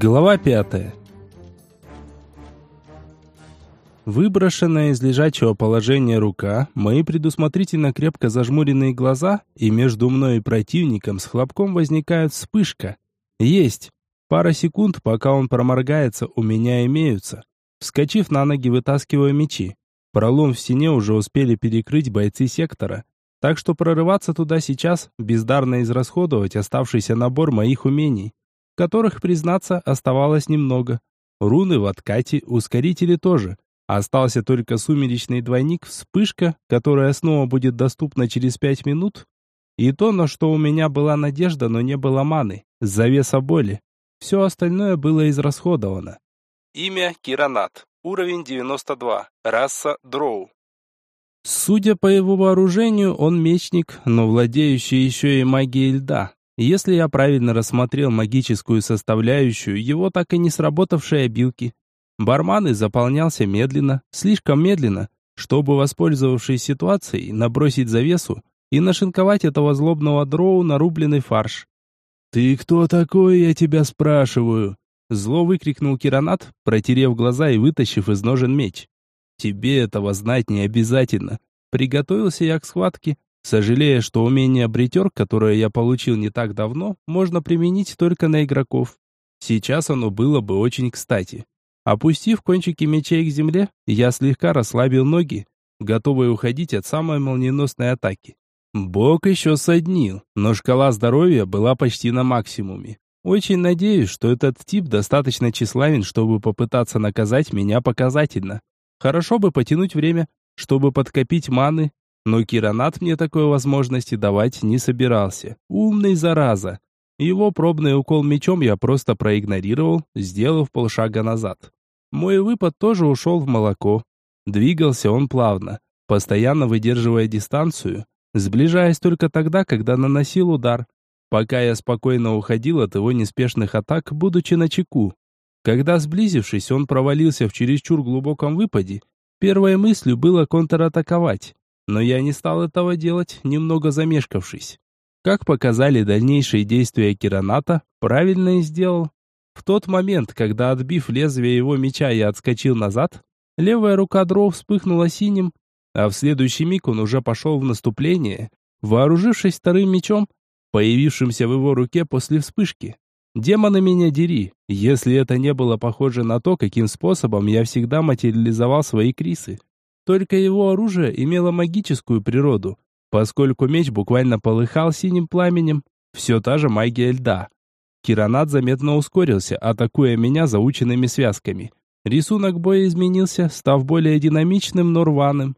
Глава пятая. Выброшенная из лежачего положения рука, мои предусмотрительно крепко зажмуренные глаза, и между мной и противником с хлопком возникает вспышка. Есть. Пара секунд, пока он проморгается, у меня имеются. Вскочив на ноги, вытаскиваю мечи. Пролом в стене уже успели перекрыть бойцы сектора, так что прорываться туда сейчас, бездарно израсходовать оставшийся набор моих умений которых, признаться, оставалось немного. Руны в откате, ускорители тоже. Остался только сумеречный двойник, вспышка, которая снова будет доступна через пять минут. И то, на что у меня была надежда, но не было маны. Завеса боли. Все остальное было израсходовано. Имя Киранат. Уровень 92. Раса Дроу. Судя по его вооружению, он мечник, но владеющий еще и магией льда. Если я правильно рассмотрел магическую составляющую его так и не сработавшей обилки. Барман заполнялся медленно, слишком медленно, чтобы, воспользовавшись ситуацией, набросить завесу и нашинковать этого злобного дроу на рубленый фарш. «Ты кто такой, я тебя спрашиваю?» Зло выкрикнул Киранат, протерев глаза и вытащив из ножен меч. «Тебе этого знать не обязательно». Приготовился я к схватке, сожалея, что умение бритер, которое я получил не так давно, можно применить только на игроков. Сейчас оно было бы очень кстати. Опустив кончики мечей к земле, я слегка расслабил ноги, готовый уходить от самой молниеносной атаки. Бог еще соднил, но шкала здоровья была почти на максимуме. Очень надеюсь, что этот тип достаточно тщеславен, чтобы попытаться наказать меня показательно. Хорошо бы потянуть время, чтобы подкопить маны, но Киранат мне такой возможности давать не собирался. Умный зараза. Его пробный укол мечом я просто проигнорировал, сделав полшага назад. Мой выпад тоже ушел в молоко. Двигался он плавно, постоянно выдерживая дистанцию, сближаясь только тогда, когда наносил удар, пока я спокойно уходил от его неспешных атак, будучи на чеку. Когда сблизившись, он провалился в чересчур глубоком выпаде, первой мыслью было контратаковать. Но я не стал этого делать, немного замешкавшись. Как показали дальнейшие действия Кираната, правильно и сделал. В тот момент, когда отбив лезвие его меча я отскочил назад, левая рука дров вспыхнула синим, а в следующий миг он уже пошел в наступление, вооружившись вторым мечом, появившимся в его руке после вспышки. Демоны меня дери, если это не было похоже на то, каким способом я всегда материализовал свои крисы. Только его оружие имело магическую природу, поскольку меч буквально полыхал синим пламенем, все та же магия льда. Киранат заметно ускорился, атакуя меня заученными связками. Рисунок боя изменился, став более динамичным, но рваным.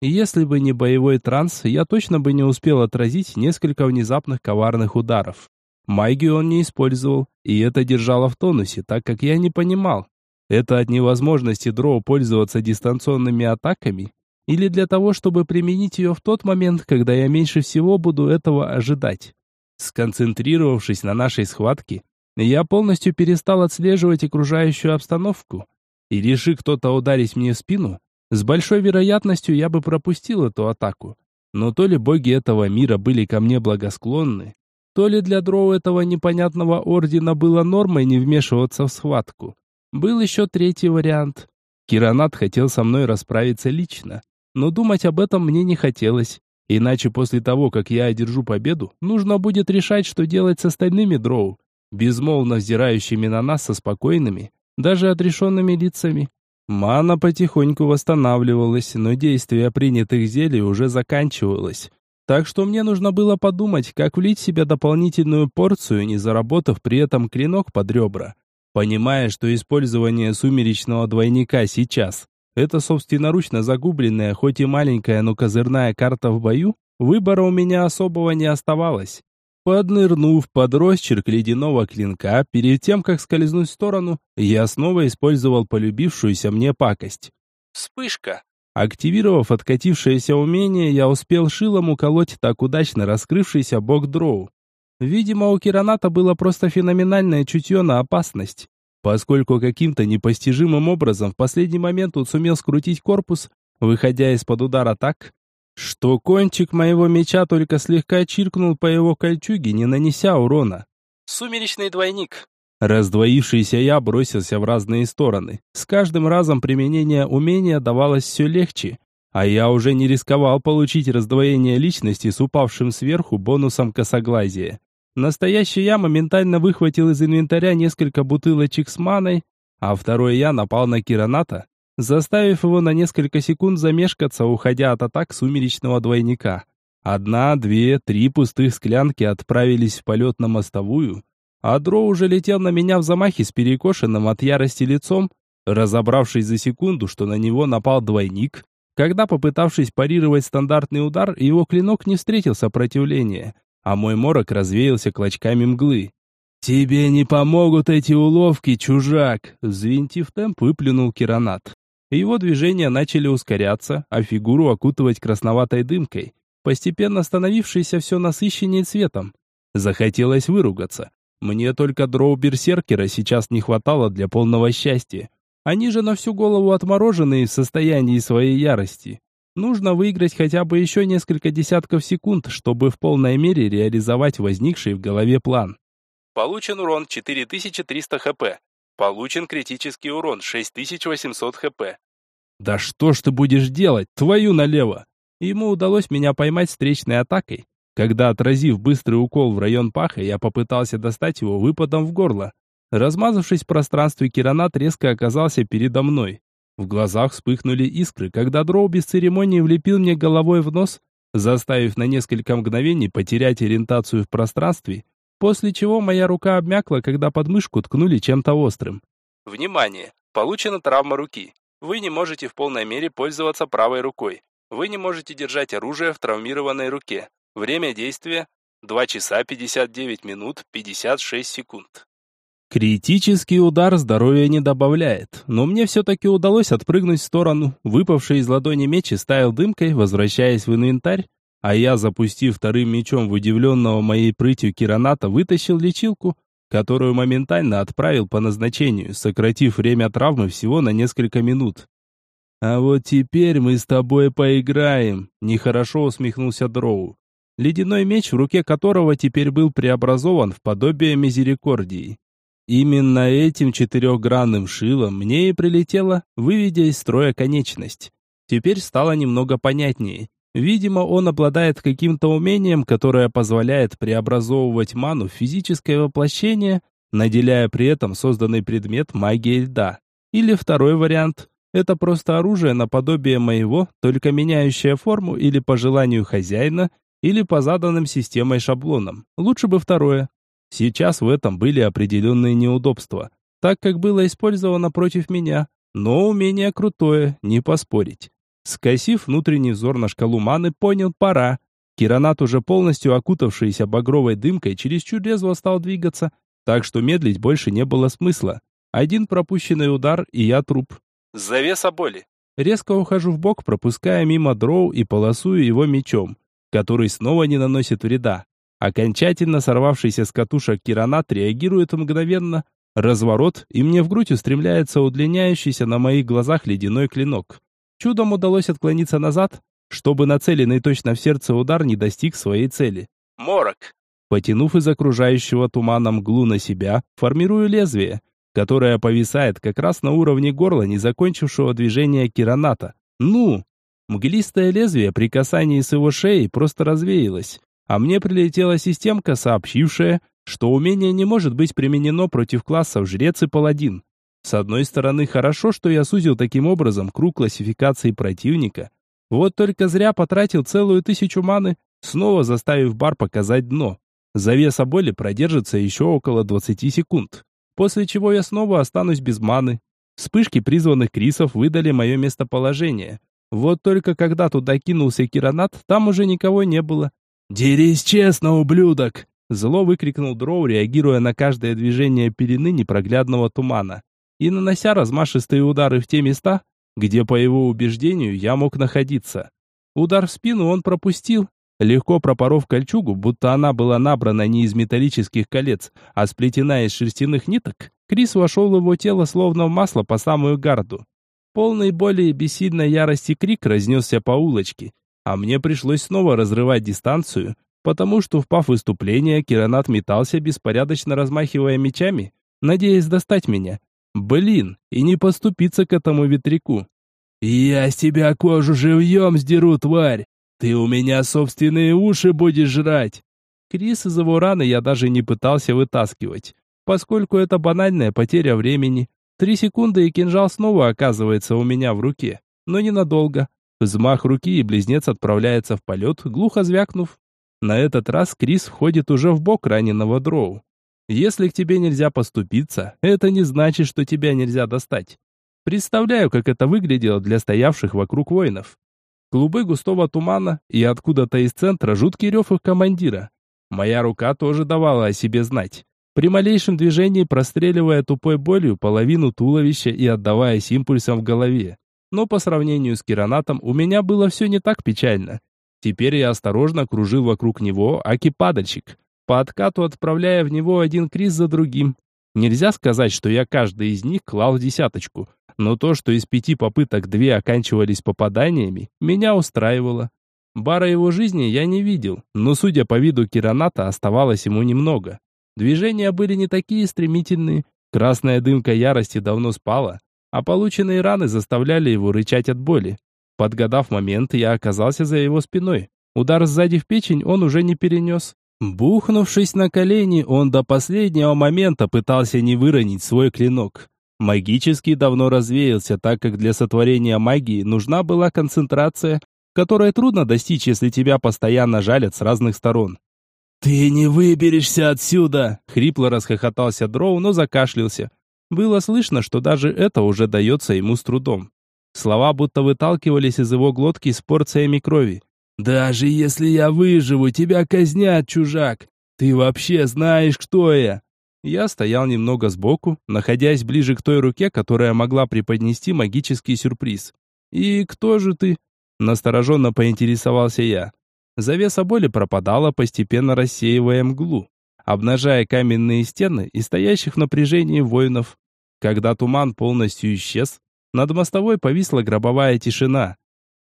И если бы не боевой транс, я точно бы не успел отразить несколько внезапных коварных ударов. Магию он не использовал, и это держало в тонусе, так как я не понимал, это от невозможности дроу пользоваться дистанционными атаками или для того, чтобы применить ее в тот момент, когда я меньше всего буду этого ожидать. Сконцентрировавшись на нашей схватке, я полностью перестал отслеживать окружающую обстановку. И реши кто-то ударить мне в спину, с большой вероятностью я бы пропустил эту атаку. Но то ли боги этого мира были ко мне благосклонны, то ли для дроу этого непонятного ордена было нормой не вмешиваться в схватку. Был еще третий вариант. Киранат хотел со мной расправиться лично, но думать об этом мне не хотелось. Иначе после того, как я одержу победу, нужно будет решать, что делать с остальными дроу, безмолвно взирающими на нас со спокойными, даже отрешенными лицами. Мана потихоньку восстанавливалась, но действие принятых зелий уже заканчивалось. Так что мне нужно было подумать, как влить в себя дополнительную порцию, не заработав при этом клинок под ребра. Понимая, что использование сумеречного двойника сейчас – это собственноручно загубленная, хоть и маленькая, но козырная карта в бою, выбора у меня особого не оставалось. Поднырнув под росчерк ледяного клинка, перед тем, как скользнуть в сторону, я снова использовал полюбившуюся мне пакость. Вспышка. Активировав откатившееся умение, я успел шилом уколоть так удачно раскрывшийся бок дроу. Видимо, у Кираната было просто феноменальное чутье на опасность, поскольку каким-то непостижимым образом в последний момент он сумел скрутить корпус, выходя из-под удара так, что кончик моего меча только слегка чиркнул по его кольчуге, не нанеся урона. Сумеречный двойник. Раздвоившийся я бросился в разные стороны. С каждым разом применение умения давалось все легче, а я уже не рисковал получить раздвоение личности с упавшим сверху бонусом косоглазия. Настоящий я моментально выхватил из инвентаря несколько бутылочек с маной, а второй я напал на Кираната, заставив его на несколько секунд замешкаться, уходя от атак сумеречного двойника. Одна, две, три пустых склянки отправились в полет на мостовую, а Дро уже летел на меня в замахе с перекошенным от ярости лицом, разобравшись за секунду, что на него напал двойник, когда, попытавшись парировать стандартный удар, его клинок не встретил сопротивления, а мой морок развеялся клочками мглы. «Тебе не помогут эти уловки, чужак!» Взвинтив темп, выплюнул Киранат. Его движения начали ускоряться, а фигуру окутывать красноватой дымкой, постепенно становившейся все насыщеннее цветом. Захотелось выругаться, мне только дроу-берсеркера сейчас не хватало для полного счастья. Они же на всю голову отмороженные в состоянии своей ярости. Нужно выиграть хотя бы еще несколько десятков секунд, чтобы в полной мере реализовать возникший в голове план. Получен урон 4300 хп. Получен критический урон 6800 хп. Да что ж ты будешь делать, твою налево? Ему удалось меня поймать встречной атакой, когда, отразив быстрый укол в район паха, я попытался достать его выпадом в горло. Размазавшись в пространстве, Киранат резко оказался передо мной. В глазах вспыхнули искры, когда Дроу без церемонии влепил мне головой в нос, заставив на несколько мгновений потерять ориентацию в пространстве, после чего моя рука обмякла, когда под мышку ткнули чем-то острым. Внимание! Получена травма руки. Вы не можете в полной мере пользоваться правой рукой. Вы не можете держать оружие в травмированной руке. Время действия 2 часа 59 минут 56 секунд. Критический удар здоровья не добавляет, но мне все-таки удалось отпрыгнуть в сторону. Выпавший из ладони меч ставил дымкой, возвращаясь в инвентарь, а я, запустив вторым мечом в удивленного моей прытью Кираната, вытащил лечилку, которую моментально отправил по назначению, сократив время травмы всего на несколько минут. «А вот теперь мы с тобой поиграем», — нехорошо усмехнулся Дроу ледяной меч, в руке которого теперь был преобразован в подобие мизерикордии. Именно этим четырехгранным шилом мне и прилетело, выведя из строя конечность. Теперь стало немного понятнее. Видимо, он обладает каким-то умением, которое позволяет преобразовывать ману в физическое воплощение, наделяя при этом созданный предмет магией льда. Или второй вариант – это просто оружие наподобие моего, только меняющее форму или по желанию хозяина или по заданным системой шаблонам. Лучше бы второе. Сейчас в этом были определенные неудобства, так как было использовано против меня, но умение крутое, не поспорить. Скосив внутренний взор на шкалу маны, понял, пора. Киранат, уже полностью окутавшийся багровой дымкой, чересчур резво стал двигаться, так что медлить больше не было смысла. Один пропущенный удар, и я труп. Завеса боли. Резко ухожу в бок, пропуская мимо дроу и полосую его мечом который снова не наносит вреда. Окончательно сорвавшийся с катушек киранат реагирует мгновенно. Разворот, и мне в грудь устремляется удлиняющийся на моих глазах ледяной клинок. Чудом удалось отклониться назад, чтобы нацеленный точно в сердце удар не достиг своей цели. Морок. Потянув из окружающего тумана мглу на себя, формирую лезвие, которое повисает как раз на уровне горла незакончившего движения кираната. Ну! Мглистое лезвие при касании с его шеей просто развеялось, а мне прилетела системка, сообщившая, что умение не может быть применено против классов жрец и паладин. С одной стороны, хорошо, что я сузил таким образом круг классификации противника. Вот только зря потратил целую тысячу маны, снова заставив бар показать дно. Завеса боли продержится еще около 20 секунд, после чего я снова останусь без маны. Вспышки призванных крисов выдали мое местоположение, вот только когда туда кинулся Киранат, там уже никого не было. «Дерись честно, ублюдок!» Зло выкрикнул Дроу, реагируя на каждое движение пелены непроглядного тумана и нанося размашистые удары в те места, где, по его убеждению, я мог находиться. Удар в спину он пропустил, легко пропоров кольчугу, будто она была набрана не из металлических колец, а сплетена из шерстяных ниток. Крис вошел в его тело словно в масло по самую гарду. Полный боли и бессильной ярости крик разнесся по улочке, а мне пришлось снова разрывать дистанцию, потому что, впав в выступление, Киранат метался, беспорядочно размахивая мечами, надеясь достать меня. Блин, и не поступиться к этому ветряку. «Я с тебя кожу живьем сдеру, тварь! Ты у меня собственные уши будешь жрать!» Крис из его раны я даже не пытался вытаскивать, поскольку это банальная потеря времени. Три секунды и кинжал снова оказывается у меня в руке, но ненадолго. Взмах руки и близнец отправляется в полет, глухо звякнув. На этот раз Крис входит уже в бок раненого дроу. Если к тебе нельзя поступиться, это не значит, что тебя нельзя достать. Представляю, как это выглядело для стоявших вокруг воинов. Клубы густого тумана и откуда-то из центра жуткий рев их командира. Моя рука тоже давала о себе знать. При малейшем движении простреливая тупой болью половину туловища и отдаваясь импульсом в голове. Но по сравнению с Киранатом у меня было все не так печально. Теперь я осторожно кружил вокруг него, аки падальщик, по откату отправляя в него один криз за другим. Нельзя сказать, что я каждый из них клал десяточку, но то, что из пяти попыток две оканчивались попаданиями, меня устраивало. Бара его жизни я не видел, но, судя по виду Кираната, оставалось ему немного. Движения были не такие стремительные, красная дымка ярости давно спала, а полученные раны заставляли его рычать от боли. Подгадав момент, я оказался за его спиной. Удар сзади в печень он уже не перенес. Бухнувшись на колени, он до последнего момента пытался не выронить свой клинок. Магический давно развеялся, так как для сотворения магии нужна была концентрация, которой трудно достичь, если тебя постоянно жалят с разных сторон. «Ты не выберешься отсюда!» — хрипло расхохотался Дроу, но закашлялся. Было слышно, что даже это уже дается ему с трудом. Слова будто выталкивались из его глотки с порциями крови. «Даже если я выживу, тебя казнят, чужак! Ты вообще знаешь, кто я?» Я стоял немного сбоку, находясь ближе к той руке, которая могла преподнести магический сюрприз. «И кто же ты?» Настороженно поинтересовался я. Завеса боли пропадала, постепенно рассеивая мглу, обнажая каменные стены и стоящих в напряжении воинов. Когда туман полностью исчез, над мостовой повисла гробовая тишина.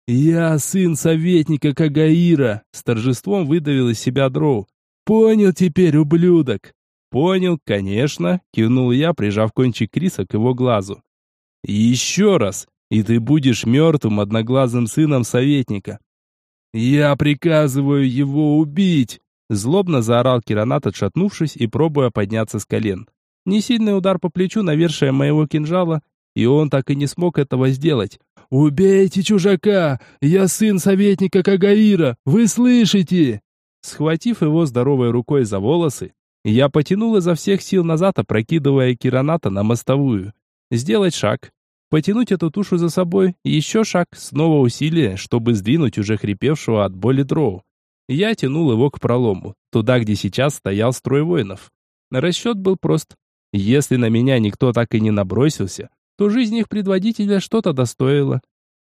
«Я сын советника Кагаира!» С торжеством выдавил из себя дроу. «Понял теперь, ублюдок!» «Понял, конечно», — кивнул я, прижав кончик Криса к его глазу. «Еще раз! и ты будешь мертвым одноглазым сыном советника. Я приказываю его убить, злобно заорал Киранат, отшатнувшись и пробуя подняться с колен. Несильный удар по плечу навершие моего кинжала, и он так и не смог этого сделать. «Убейте чужака! Я сын советника Кагаира! Вы слышите?» Схватив его здоровой рукой за волосы, я потянул изо всех сил назад, опрокидывая Кираната на мостовую. Сделать шаг, Потянуть эту тушу за собой, еще шаг, снова усилие, чтобы сдвинуть уже хрипевшего от боли дроу. Я тянул его к пролому, туда, где сейчас стоял строй воинов. Расчет был прост. Если на меня никто так и не набросился, то жизнь их предводителя что-то достоила.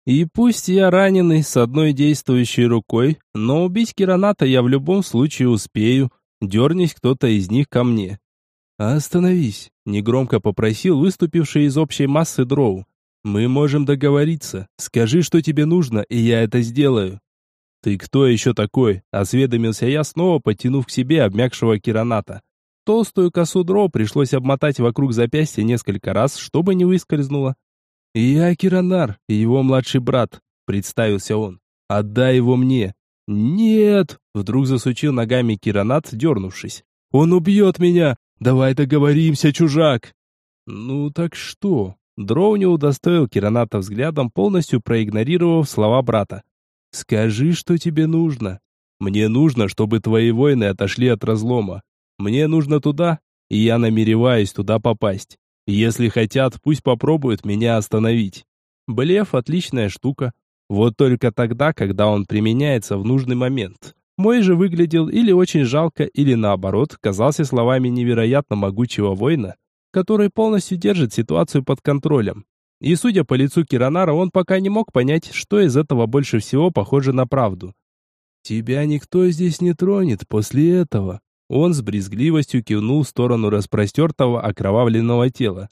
И пусть я раненый с одной действующей рукой, но убить Кираната я в любом случае успею, дернись кто-то из них ко мне. «Остановись», — негромко попросил выступивший из общей массы дроу. Мы можем договориться. Скажи, что тебе нужно, и я это сделаю. Ты кто еще такой? Осведомился я, снова подтянув к себе обмякшего Кираната. Толстую косу дро пришлось обмотать вокруг запястья несколько раз, чтобы не выскользнуло. «Я Киранар, его младший брат», — представился он. «Отдай его мне». «Нет!» — вдруг засучил ногами Киранат, дернувшись. «Он убьет меня! Давай договоримся, чужак!» «Ну так что?» Дроу не удостоил Кираната взглядом, полностью проигнорировав слова брата. «Скажи, что тебе нужно. Мне нужно, чтобы твои воины отошли от разлома. Мне нужно туда, и я намереваюсь туда попасть. Если хотят, пусть попробуют меня остановить. Блеф – отличная штука. Вот только тогда, когда он применяется в нужный момент. Мой же выглядел или очень жалко, или наоборот, казался словами невероятно могучего воина, который полностью держит ситуацию под контролем. И судя по лицу Киранара, он пока не мог понять, что из этого больше всего похоже на правду. «Тебя никто здесь не тронет после этого». Он с брезгливостью кивнул в сторону распростертого окровавленного тела.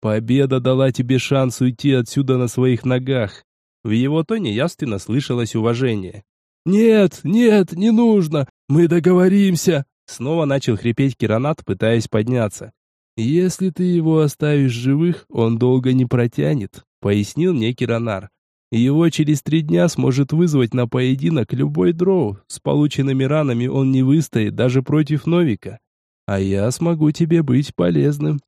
«Победа дала тебе шанс уйти отсюда на своих ногах». В его тоне явственно слышалось уважение. «Нет, нет, не нужно! Мы договоримся!» Снова начал хрипеть Киранат, пытаясь подняться. «Если ты его оставишь живых, он долго не протянет», — пояснил мне Киранар. «Его через три дня сможет вызвать на поединок любой дроу. С полученными ранами он не выстоит даже против Новика. А я смогу тебе быть полезным».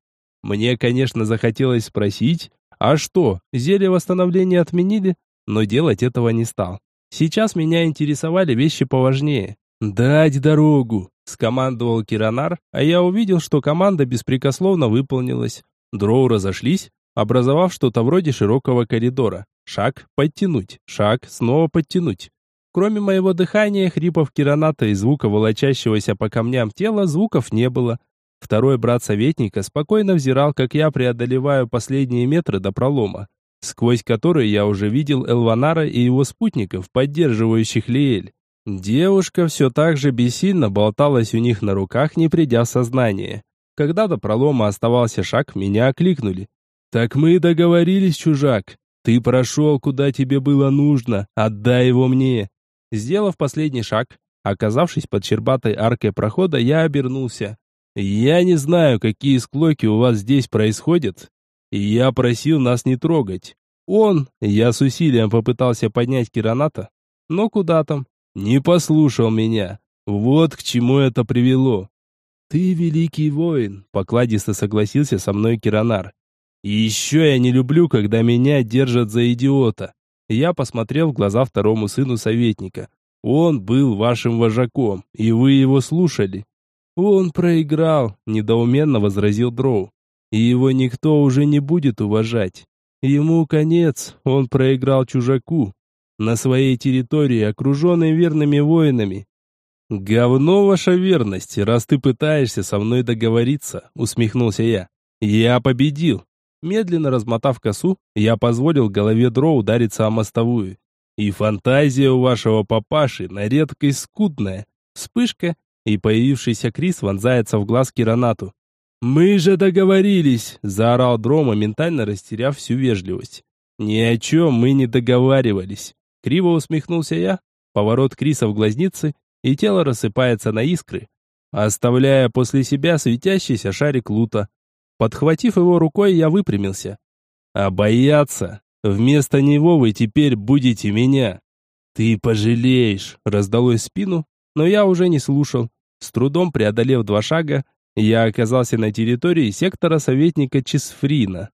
Мне, конечно, захотелось спросить, а что, зелье восстановления отменили? Но делать этого не стал. Сейчас меня интересовали вещи поважнее. «Дать дорогу!» – скомандовал Киранар, а я увидел, что команда беспрекословно выполнилась. Дроу разошлись, образовав что-то вроде широкого коридора. Шаг, подтянуть, шаг, снова подтянуть. Кроме моего дыхания, хрипов Кираната и звука волочащегося по камням тела, звуков не было. Второй брат советника спокойно взирал, как я преодолеваю последние метры до пролома, сквозь который я уже видел Элванара и его спутников, поддерживающих Лиэль. Девушка все так же бессильно болталась у них на руках, не придя в сознание. Когда до пролома оставался шаг, меня окликнули. «Так мы договорились, чужак. Ты прошел, куда тебе было нужно. Отдай его мне». Сделав последний шаг, оказавшись под щербатой аркой прохода, я обернулся. Я не знаю, какие склоки у вас здесь происходят. Я просил нас не трогать. Он, я с усилием попытался поднять Кираната, но куда там, не послушал меня. Вот к чему это привело. Ты великий воин, покладисто согласился со мной Киранар. И еще я не люблю, когда меня держат за идиота. Я посмотрел в глаза второму сыну советника. Он был вашим вожаком, и вы его слушали. «Он проиграл», — недоуменно возразил Дроу. «И его никто уже не будет уважать. Ему конец, он проиграл чужаку. На своей территории, окруженной верными воинами. «Говно ваша верность, раз ты пытаешься со мной договориться», — усмехнулся я. «Я победил». Медленно размотав косу, я позволил голове Дроу удариться о мостовую. И фантазия у вашего папаши на редкость скудная. Вспышка, и появившийся Крис вонзается в глаз Киранату. «Мы же договорились!» – заорал Дро, моментально растеряв всю вежливость. «Ни о чем мы не договаривались!» Криво усмехнулся я. Поворот Криса в глазницы, и тело рассыпается на искры, оставляя после себя светящийся шарик лута. Подхватив его рукой, я выпрямился. «А бояться? Вместо него вы теперь будете меня!» «Ты пожалеешь!» – раздалось спину, но я уже не слушал. С трудом преодолев два шага, я оказался на территории сектора советника Чисфрина.